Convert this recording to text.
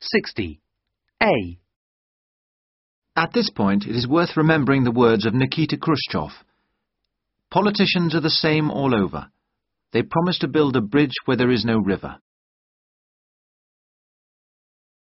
60. A. At this point, it is worth remembering the words of Nikita Khrushchev. Politicians are the same all over. They promise to build a bridge where there is no river.